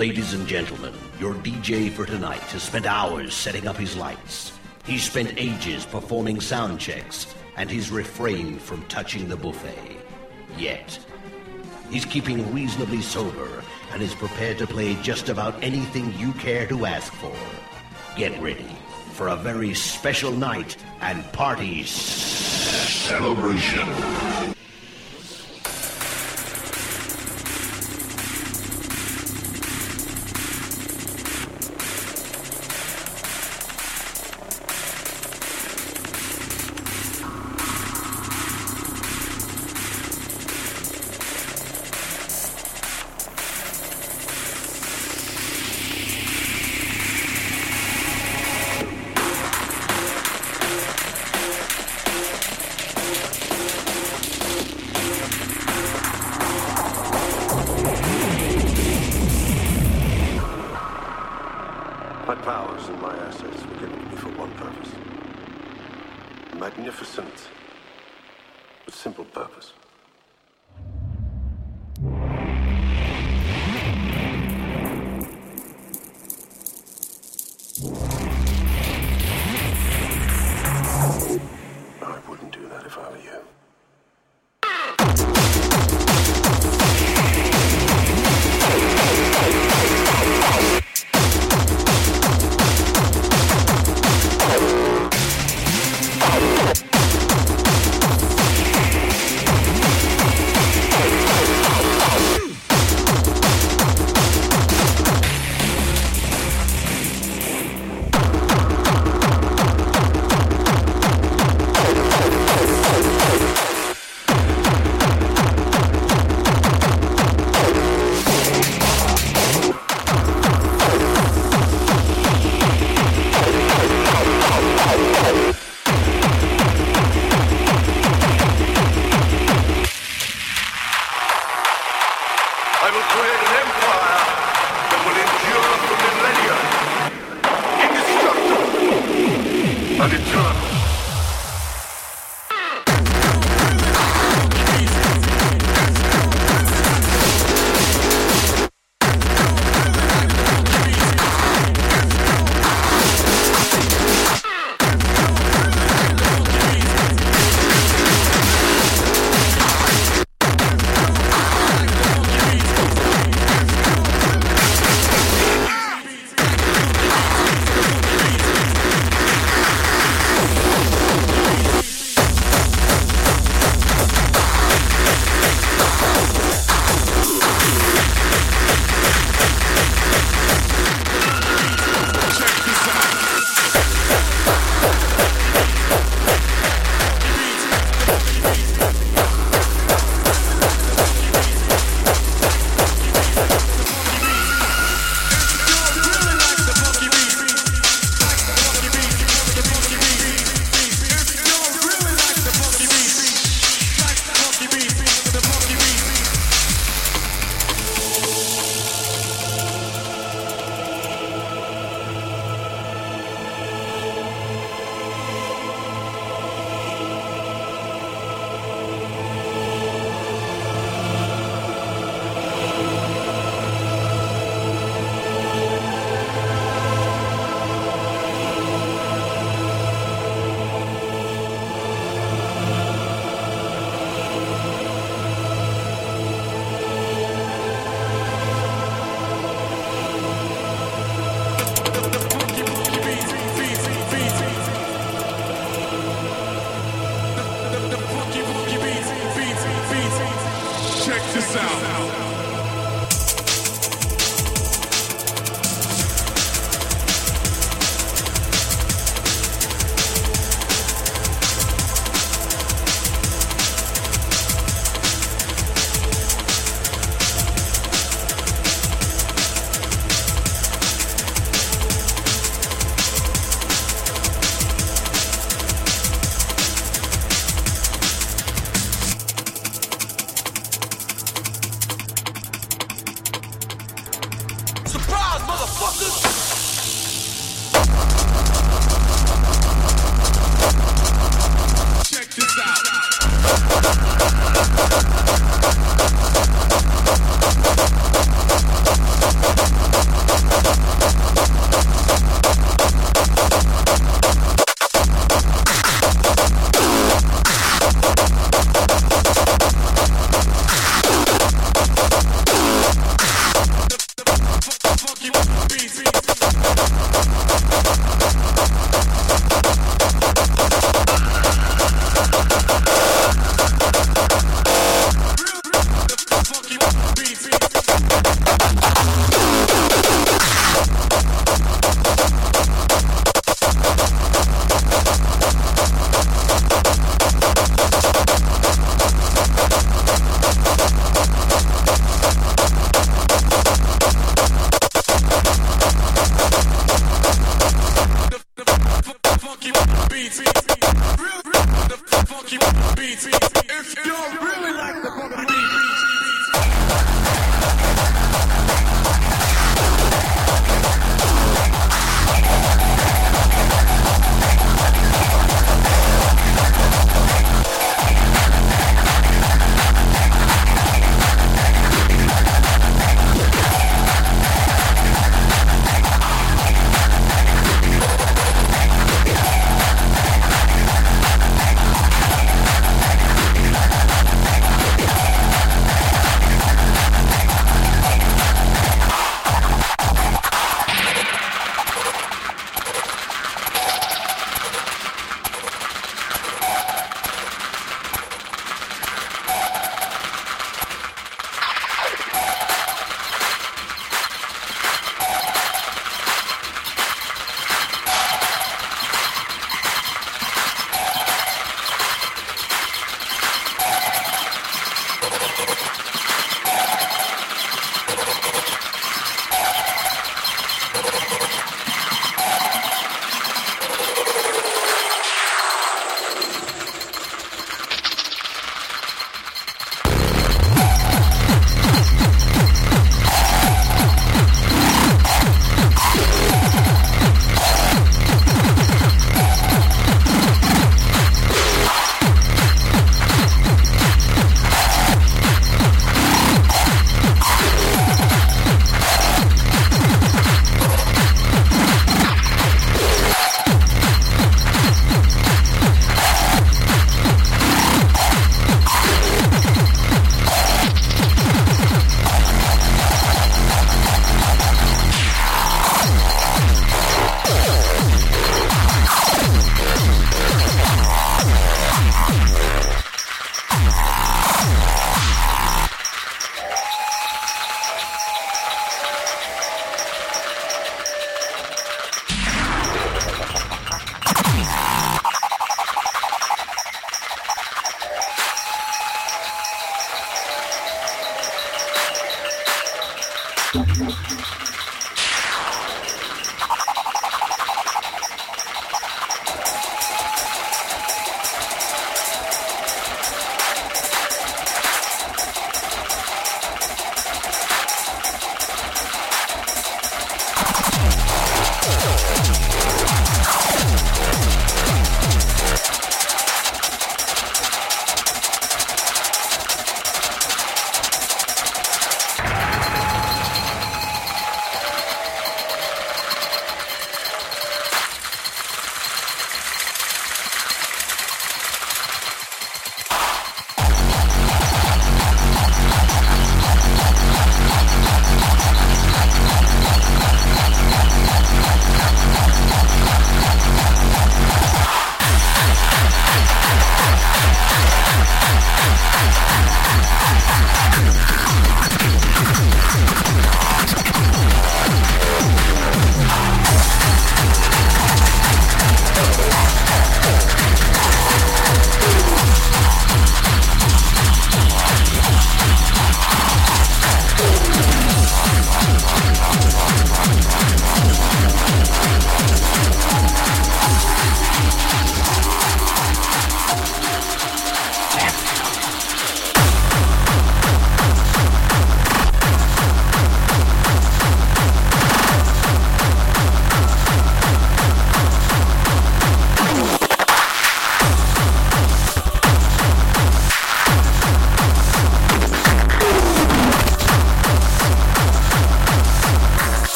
Ladies and gentlemen, your DJ for tonight has spent hours setting up his lights. He's spent ages performing sound checks, and he's refrained from touching the buffet. Yet. He's keeping reasonably sober and is prepared to play just about anything you care to ask for. Get ready for a very special night and party celebration.